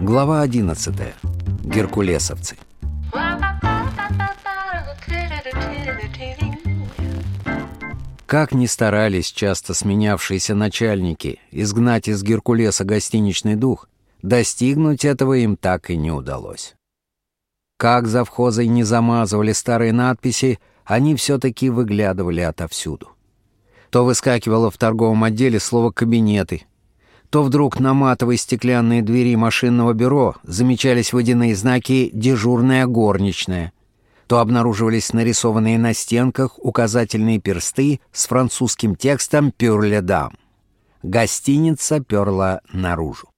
Глава 11. Геркулесовцы. Как ни старались часто сменявшиеся начальники изгнать из Геркулеса гостиничный дух, достигнуть этого им так и не удалось. Как завхозой не замазывали старые надписи, они все-таки выглядывали отовсюду. То выскакивало в торговом отделе слово «кабинеты», то вдруг на матовой стеклянной двери машинного бюро замечались водяные знаки «дежурная горничная», то обнаруживались нарисованные на стенках указательные персты с французским текстом «Пюрле дам». Гостиница перла наружу.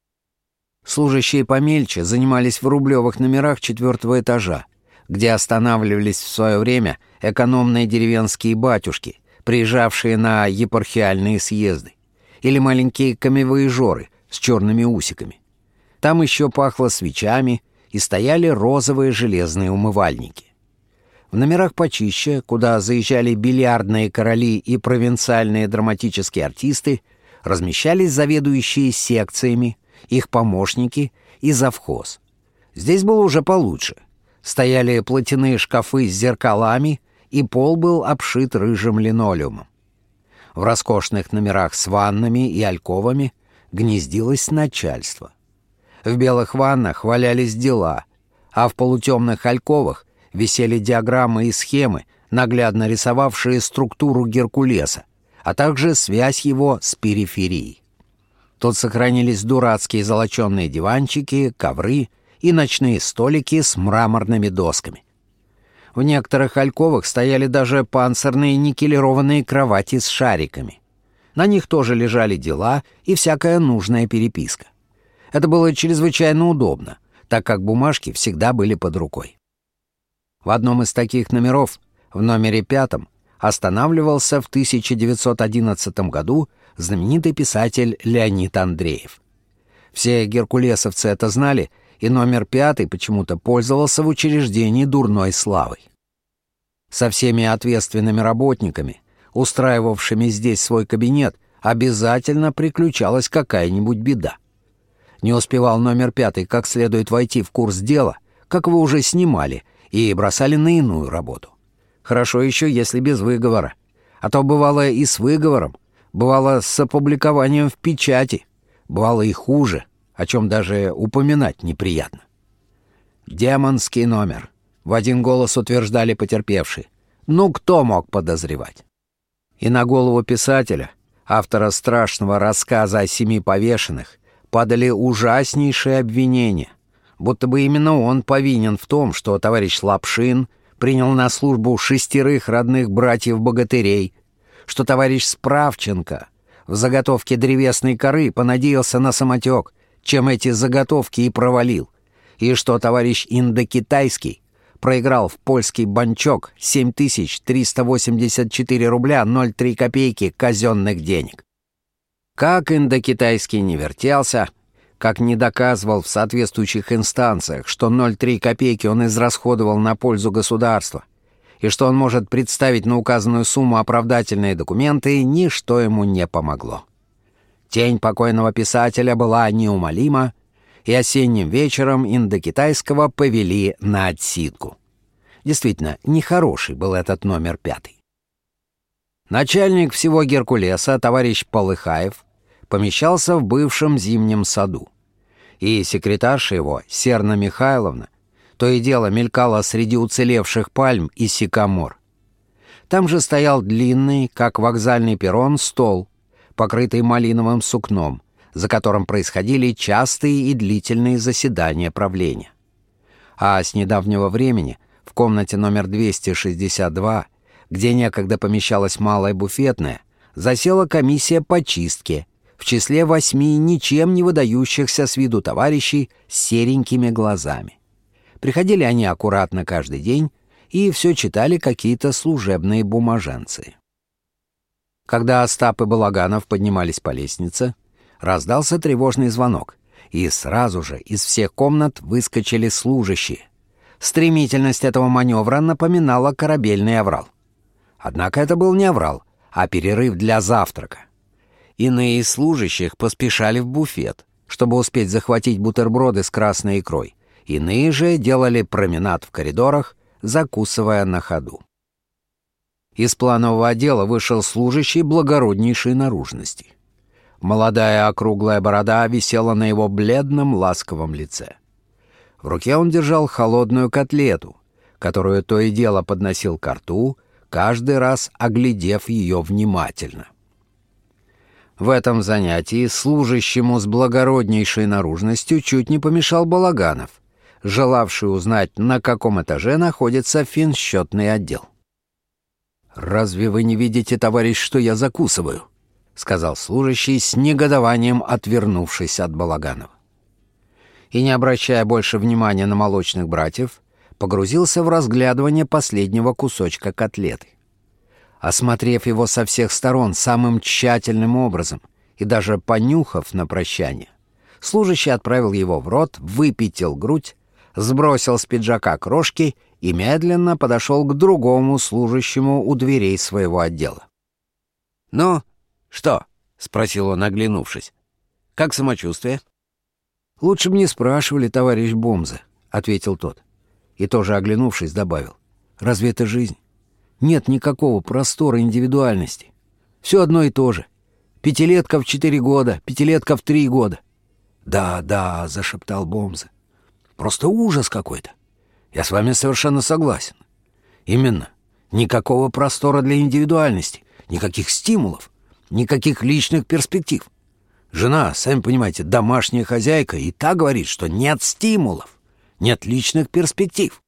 Служащие помельче занимались в рублевых номерах четвертого этажа, где останавливались в свое время экономные деревенские батюшки, приезжавшие на епархиальные съезды, или маленькие камевоежоры с черными усиками. Там еще пахло свечами и стояли розовые железные умывальники. В номерах почище, куда заезжали бильярдные короли и провинциальные драматические артисты, размещались заведующие секциями, их помощники и завхоз. Здесь было уже получше. Стояли платяные шкафы с зеркалами, и пол был обшит рыжим линолеумом. В роскошных номерах с ваннами и альковами гнездилось начальство. В белых ваннах валялись дела, а в полутемных альковах висели диаграммы и схемы, наглядно рисовавшие структуру Геркулеса, а также связь его с периферией. Тут сохранились дурацкие золоченные диванчики, ковры и ночные столики с мраморными досками. В некоторых альковах стояли даже панцирные никелированные кровати с шариками. На них тоже лежали дела и всякая нужная переписка. Это было чрезвычайно удобно, так как бумажки всегда были под рукой. В одном из таких номеров, в номере пятом, останавливался в 1911 году знаменитый писатель Леонид Андреев. Все геркулесовцы это знали, и номер пятый почему-то пользовался в учреждении дурной славой. Со всеми ответственными работниками, устраивавшими здесь свой кабинет, обязательно приключалась какая-нибудь беда. Не успевал номер пятый как следует войти в курс дела, как вы уже снимали, и бросали на иную работу. Хорошо еще, если без выговора. А то бывало и с выговором, бывало с опубликованием в печати, бывало и хуже, о чем даже упоминать неприятно. «Демонский номер», — в один голос утверждали потерпевшие. Ну, кто мог подозревать? И на голову писателя, автора страшного рассказа о семи повешенных, падали ужаснейшие обвинения — будто бы именно он повинен в том, что товарищ Лапшин принял на службу шестерых родных братьев-богатырей, что товарищ Справченко в заготовке древесной коры понадеялся на самотек, чем эти заготовки и провалил, и что товарищ Индокитайский проиграл в польский банчок 7384 рубля 0,3 копейки казенных денег. Как Индокитайский не вертелся — как не доказывал в соответствующих инстанциях, что 0,3 копейки он израсходовал на пользу государства, и что он может представить на указанную сумму оправдательные документы, ничто ему не помогло. Тень покойного писателя была неумолима, и осенним вечером индокитайского повели на отсидку. Действительно, нехороший был этот номер пятый. Начальник всего Геркулеса, товарищ Полыхаев, помещался в бывшем зимнем саду и секретарша его, Серна Михайловна, то и дело мелькала среди уцелевших пальм и сикамор. Там же стоял длинный, как вокзальный перрон, стол, покрытый малиновым сукном, за которым происходили частые и длительные заседания правления. А с недавнего времени в комнате номер 262, где некогда помещалась малая буфетная, засела комиссия по чистке в числе восьми ничем не выдающихся с виду товарищей с серенькими глазами. Приходили они аккуратно каждый день и все читали какие-то служебные бумаженцы. Когда Остап и Балаганов поднимались по лестнице, раздался тревожный звонок, и сразу же из всех комнат выскочили служащие. Стремительность этого маневра напоминала корабельный аврал. Однако это был не аврал, а перерыв для завтрака Иные из служащих поспешали в буфет, чтобы успеть захватить бутерброды с красной икрой. Иные же делали променад в коридорах, закусывая на ходу. Из планового отдела вышел служащий благороднейшей наружности. Молодая округлая борода висела на его бледном ласковом лице. В руке он держал холодную котлету, которую то и дело подносил к рту, каждый раз оглядев ее внимательно. В этом занятии служащему с благороднейшей наружностью чуть не помешал Балаганов, желавший узнать, на каком этаже находится финсчетный отдел. «Разве вы не видите, товарищ, что я закусываю?» — сказал служащий с негодованием, отвернувшись от Балаганова. И, не обращая больше внимания на молочных братьев, погрузился в разглядывание последнего кусочка котлеты. Осмотрев его со всех сторон самым тщательным образом и даже понюхав на прощание, служащий отправил его в рот, выпятил грудь, сбросил с пиджака крошки и медленно подошел к другому служащему у дверей своего отдела. «Ну, что?» — спросил он, оглянувшись. «Как самочувствие?» «Лучше бы не спрашивали, товарищ Бомза», — ответил тот. И тоже оглянувшись, добавил. «Разве это жизнь? Нет никакого простора индивидуальности. Все одно и то же. Пятилетка в четыре года, пятилетка в три года». «Да, да», — зашептал Бомза. «Просто ужас какой-то. Я с вами совершенно согласен. Именно. Никакого простора для индивидуальности, никаких стимулов никаких личных перспектив. Жена, сами понимаете, домашняя хозяйка, и та говорит, что нет стимулов, нет личных перспектив.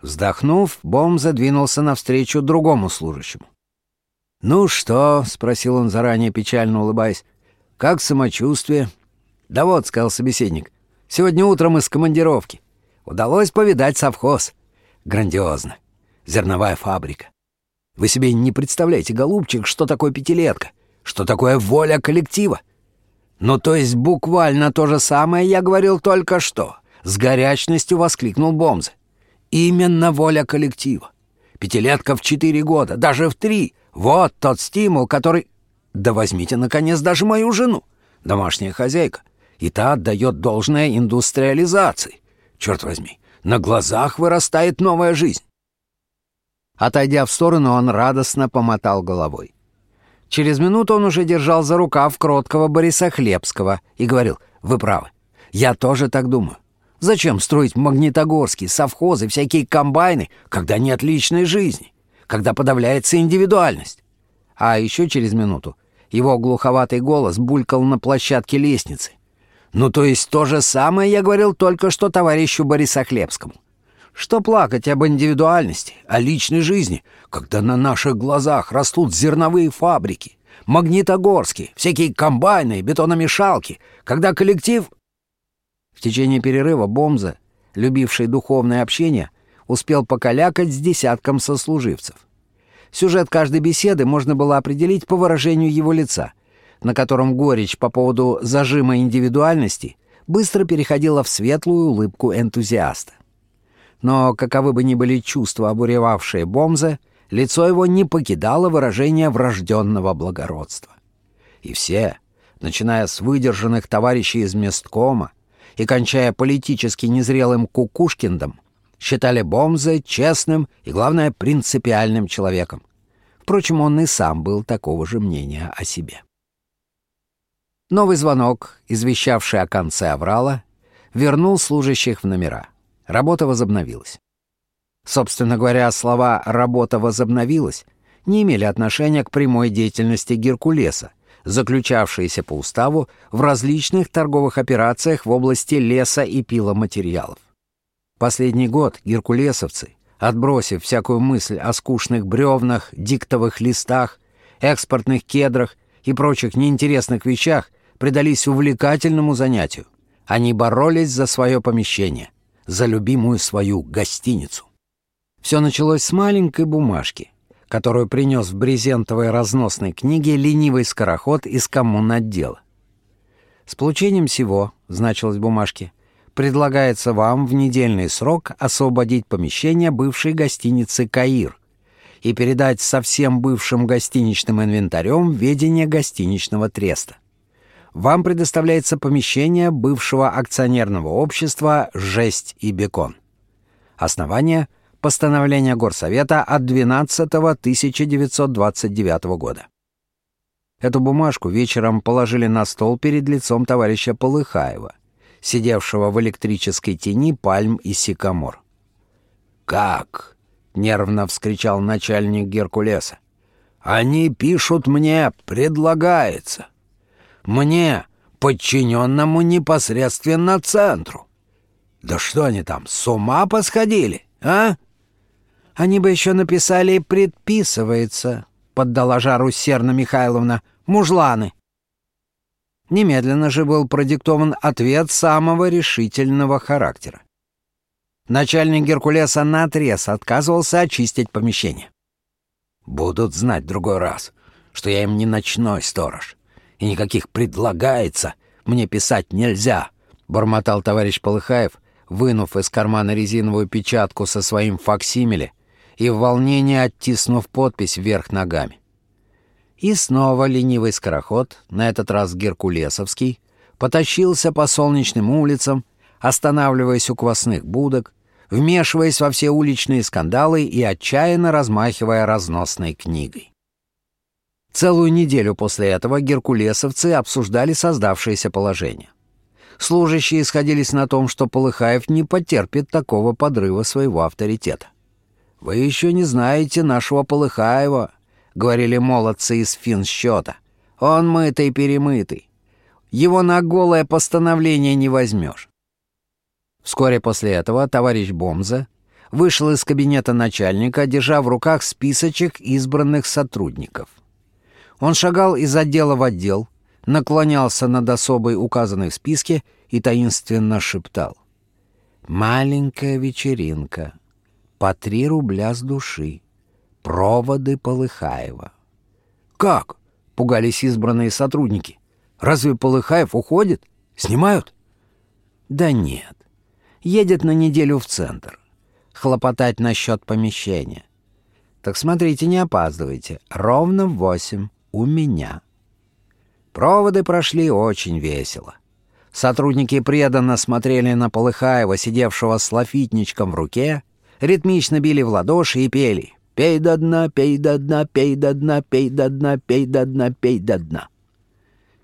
Вздохнув, Бом задвинулся навстречу другому служащему. «Ну что?» — спросил он заранее, печально улыбаясь. «Как самочувствие?» «Да вот», — сказал собеседник, — «сегодня утром из командировки. Удалось повидать совхоз. Грандиозно. Зерновая фабрика. Вы себе не представляете, голубчик, что такое пятилетка, что такое воля коллектива. Ну, то есть буквально то же самое я говорил только что. С горячностью воскликнул Бомзе. Именно воля коллектива. Пятилетка в четыре года, даже в три. Вот тот стимул, который... Да возьмите, наконец, даже мою жену, домашняя хозяйка. И та отдает должное индустриализации. Черт возьми, на глазах вырастает новая жизнь. Отойдя в сторону, он радостно помотал головой. Через минуту он уже держал за рукав кроткого Бориса Хлебского и говорил, «Вы правы, я тоже так думаю. Зачем строить магнитогорские совхозы, всякие комбайны, когда нет личной жизни, когда подавляется индивидуальность?» А еще через минуту его глуховатый голос булькал на площадке лестницы. «Ну, то есть то же самое я говорил только что товарищу Бориса Хлебскому. Что плакать об индивидуальности, о личной жизни, когда на наших глазах растут зерновые фабрики, магнитогорские, всякие комбайны, бетономешалки, когда коллектив... В течение перерыва Бомза, любивший духовное общение, успел покалякать с десятком сослуживцев. Сюжет каждой беседы можно было определить по выражению его лица, на котором горечь по поводу зажима индивидуальности быстро переходила в светлую улыбку энтузиаста. Но, каковы бы ни были чувства, обуревавшие Бомза, лицо его не покидало выражение врожденного благородства. И все, начиная с выдержанных товарищей из месткома и кончая политически незрелым Кукушкиндом, считали Бомза честным и, главное, принципиальным человеком. Впрочем, он и сам был такого же мнения о себе. Новый звонок, извещавший о конце аврала, вернул служащих в номера. Работа возобновилась. Собственно говоря, слова «работа возобновилась» не имели отношения к прямой деятельности Геркулеса, заключавшейся по уставу в различных торговых операциях в области леса и пиломатериалов. Последний год геркулесовцы, отбросив всякую мысль о скучных бревнах, диктовых листах, экспортных кедрах и прочих неинтересных вещах, предались увлекательному занятию. Они боролись за свое помещение — за любимую свою гостиницу. Все началось с маленькой бумажки, которую принес в брезентовой разносной книге ленивый скороход из коммунотдела. С получением всего, значилось в бумажке, предлагается вам в недельный срок освободить помещение бывшей гостиницы «Каир» и передать со всем бывшим гостиничным инвентарем ведение гостиничного треста. Вам предоставляется помещение бывшего акционерного общества «Жесть и бекон». Основание – постановление Горсовета от 12 1929 года. Эту бумажку вечером положили на стол перед лицом товарища Полыхаева, сидевшего в электрической тени пальм и сикамор. «Как?» — нервно вскричал начальник Геркулеса. «Они пишут мне, предлагается. Мне, подчиненному непосредственно центру. Да что они там, с ума посходили, а?» «Они бы еще написали «предписывается», — поддала жару Серна Михайловна мужланы. Немедленно же был продиктован ответ самого решительного характера. Начальник Геркулеса наотрез отказывался очистить помещение. «Будут знать другой раз, что я им не ночной сторож, и никаких предлагается мне писать нельзя», — бормотал товарищ Полыхаев, вынув из кармана резиновую печатку со своим факсимиле и в волнении оттиснув подпись вверх ногами. И снова ленивый скороход, на этот раз геркулесовский, потащился по солнечным улицам, останавливаясь у квасных будок, вмешиваясь во все уличные скандалы и отчаянно размахивая разносной книгой. Целую неделю после этого геркулесовцы обсуждали создавшееся положение. Служащие сходились на том, что Полыхаев не потерпит такого подрыва своего авторитета. «Вы еще не знаете нашего Полыхаева», — говорили молодцы из финсчета. «Он мытый-перемытый. Его на голое постановление не возьмешь». Вскоре после этого товарищ Бомза вышел из кабинета начальника, держа в руках списочек избранных сотрудников. Он шагал из отдела в отдел, наклонялся над особой указанной в списке и таинственно шептал. «Маленькая вечеринка. По три рубля с души. Проводы Полыхаева. «Как?» — пугались избранные сотрудники. «Разве Полыхаев уходит? Снимают?» «Да нет. Едет на неделю в центр. Хлопотать насчет помещения. Так смотрите, не опаздывайте. Ровно в восемь. У меня». Проводы прошли очень весело. Сотрудники преданно смотрели на Полыхаева, сидевшего с лафитничком в руке, ритмично били в ладоши и пели Пей до дна, пей до дна, пей до дна, пей до дна, пей до дна, пей до дна.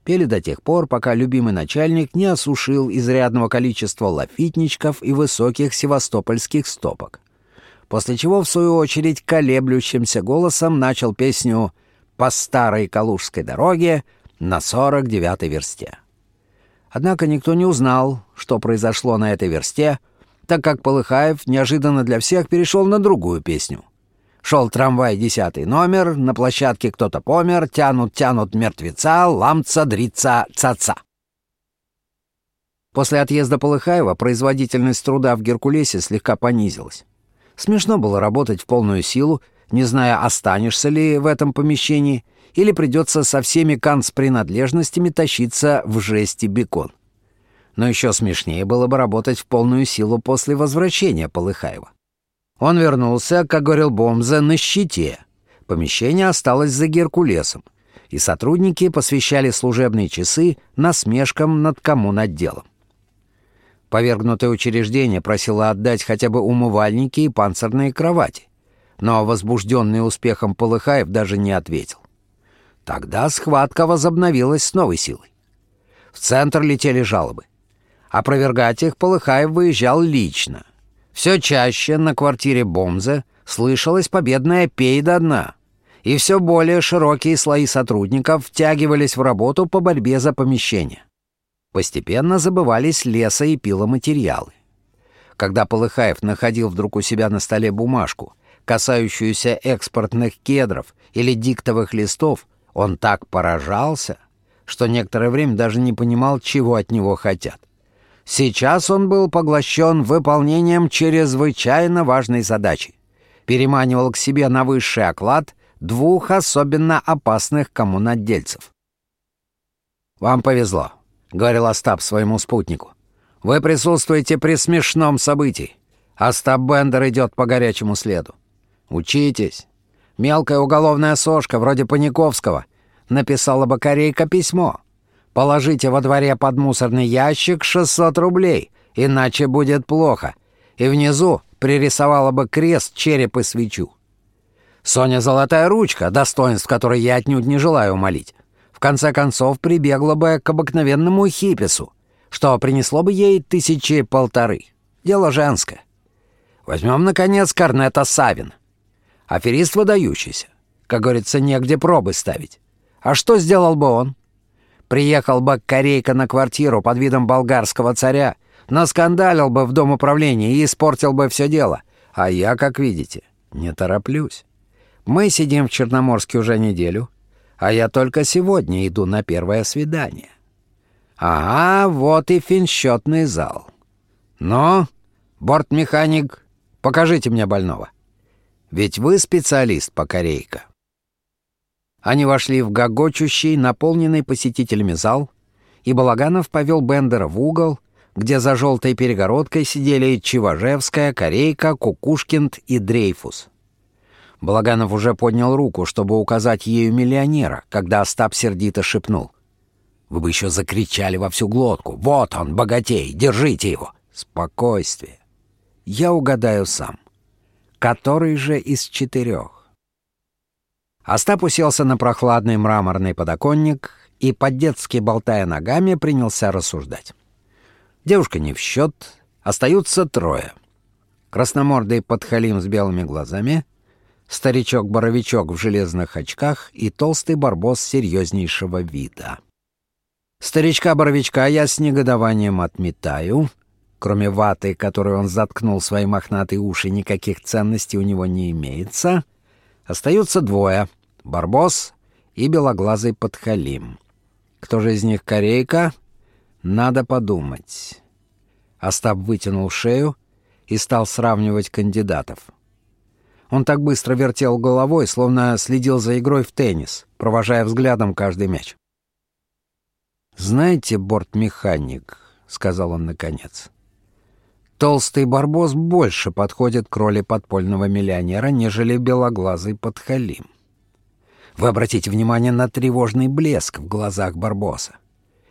Пели до тех пор, пока любимый начальник не осушил изрядного количества лафитничков и высоких севастопольских стопок. После чего, в свою очередь, колеблющимся голосом начал песню «По старой Калужской дороге» на сорок девятой версте. Однако никто не узнал, что произошло на этой версте, так как Полыхаев неожиданно для всех перешел на другую песню — Шел трамвай десятый номер, на площадке кто-то помер, тянут-тянут мертвеца, ламца, дрица, цаца. После отъезда Полыхаева производительность труда в Геркулесе слегка понизилась. Смешно было работать в полную силу, не зная, останешься ли в этом помещении, или придется со всеми канцпринадлежностями тащиться в жести бекон. Но еще смешнее было бы работать в полную силу после возвращения Полыхаева. Он вернулся, как говорил Бомза, на щите. Помещение осталось за Геркулесом, и сотрудники посвящали служебные часы насмешкам над коммунотделом. Повергнутое учреждение просило отдать хотя бы умывальники и панцирные кровати, но возбужденный успехом Полыхаев даже не ответил. Тогда схватка возобновилась с новой силой. В центр летели жалобы. Опровергать их Полыхаев выезжал лично — все чаще на квартире Бомза слышалась победная «пей до дна», и все более широкие слои сотрудников втягивались в работу по борьбе за помещение. Постепенно забывались леса и пиломатериалы. Когда Полыхаев находил вдруг у себя на столе бумажку, касающуюся экспортных кедров или диктовых листов, он так поражался, что некоторое время даже не понимал, чего от него хотят. Сейчас он был поглощен выполнением чрезвычайно важной задачи. Переманивал к себе на высший оклад двух особенно опасных коммунотдельцев. «Вам повезло», — говорил Остап своему спутнику. «Вы присутствуете при смешном событии. Остап Бендер идет по горячему следу. Учитесь. Мелкая уголовная сошка, вроде Паниковского, написала бы Корейка письмо. Положите во дворе под мусорный ящик 600 рублей, иначе будет плохо. И внизу пририсовала бы крест, череп и свечу. Соня золотая ручка, достоинств которой я отнюдь не желаю умолить. В конце концов, прибегла бы к обыкновенному хипису, что принесло бы ей тысячи полторы. Дело женское. Возьмем, наконец, Корнета Савин. Аферист выдающийся. Как говорится, негде пробы ставить. А что сделал бы он? Приехал бы корейка на квартиру под видом болгарского царя, наскандалил бы в дом управления и испортил бы все дело. А я, как видите, не тороплюсь. Мы сидим в Черноморске уже неделю, а я только сегодня иду на первое свидание. Ага, вот и финсчетный зал. Но, бортмеханик, Покажите мне больного. Ведь вы специалист по корейка». Они вошли в гогочущий, наполненный посетителями зал, и Балаганов повел Бендера в угол, где за желтой перегородкой сидели Чиважевская, Корейка, Кукушкинд и Дрейфус. Балаганов уже поднял руку, чтобы указать ею миллионера, когда Остап сердито шепнул. «Вы бы еще закричали во всю глотку. Вот он, богатей, держите его!» «Спокойствие я угадаю сам. Который же из четырех? Остап уселся на прохладный мраморный подоконник и, по-детски болтая ногами, принялся рассуждать. Девушка не в счет, остаются трое. Красномордый подхалим с белыми глазами, старичок-боровичок в железных очках и толстый барбос серьезнейшего вида. Старичка-боровичка я с негодованием отметаю — Кроме ваты, которую он заткнул свои мохнатые уши, никаких ценностей у него не имеется. Остаются двое — Барбос и белоглазый подхалим. Кто же из них корейка? Надо подумать. Остап вытянул шею и стал сравнивать кандидатов. Он так быстро вертел головой, словно следил за игрой в теннис, провожая взглядом каждый мяч. «Знаете, бортмеханик», — сказал он наконец, — Толстый барбос больше подходит к роли подпольного миллионера, нежели белоглазый подхалим. Вы обратите внимание на тревожный блеск в глазах барбоса.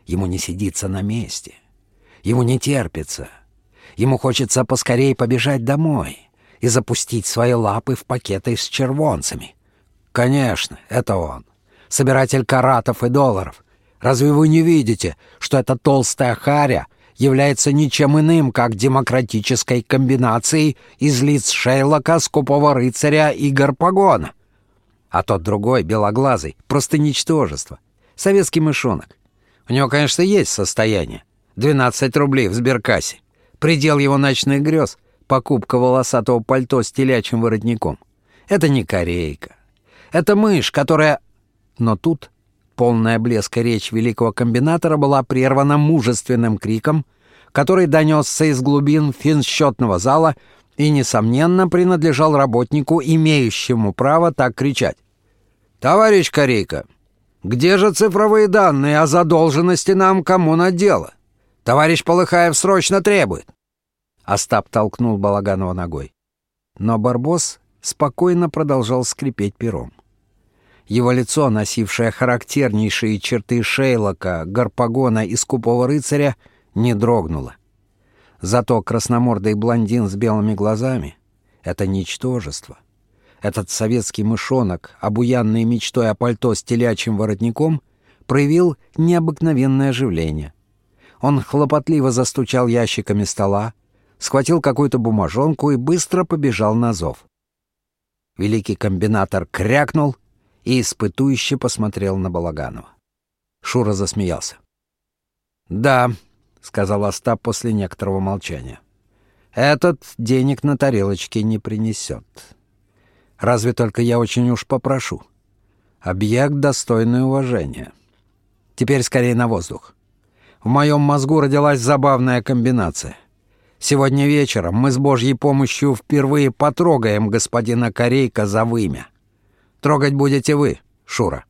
Ему не сидится на месте. Ему не терпится. Ему хочется поскорее побежать домой и запустить свои лапы в пакеты с червонцами. Конечно, это он. Собиратель каратов и долларов. Разве вы не видите, что эта толстая харя — является ничем иным, как демократической комбинацией из лиц Шейлока, Скупого рыцаря и Гарпагона. А тот другой, белоглазый, просто ничтожество. Советский мышонок. У него, конечно, есть состояние. 12 рублей в сберкассе. Предел его ночных грез — покупка волосатого пальто с телячьим воротником. Это не корейка. Это мышь, которая... Но тут Полная блеска речь великого комбинатора была прервана мужественным криком, который донесся из глубин финсчетного зала и, несомненно, принадлежал работнику, имеющему право так кричать. «Товарищ Корейка, где же цифровые данные о задолженности нам кому на дело? Товарищ Полыхаев срочно требует!» Остап толкнул Балаганова ногой. Но Барбос спокойно продолжал скрипеть пером. Его лицо, носившее характернейшие черты Шейлока, Гарпагона и Скупого рыцаря, не дрогнуло. Зато красномордый блондин с белыми глазами — это ничтожество. Этот советский мышонок, обуянный мечтой о пальто с телячьим воротником, проявил необыкновенное оживление. Он хлопотливо застучал ящиками стола, схватил какую-то бумажонку и быстро побежал на зов. Великий комбинатор крякнул — и испытующе посмотрел на Балаганова. Шура засмеялся. «Да», — сказал Остап после некоторого молчания, — «этот денег на тарелочке не принесет. Разве только я очень уж попрошу. Объект достойный уважения. Теперь скорее на воздух. В моем мозгу родилась забавная комбинация. Сегодня вечером мы с Божьей помощью впервые потрогаем господина Корейка за вымя. Трогать будете вы, Шура.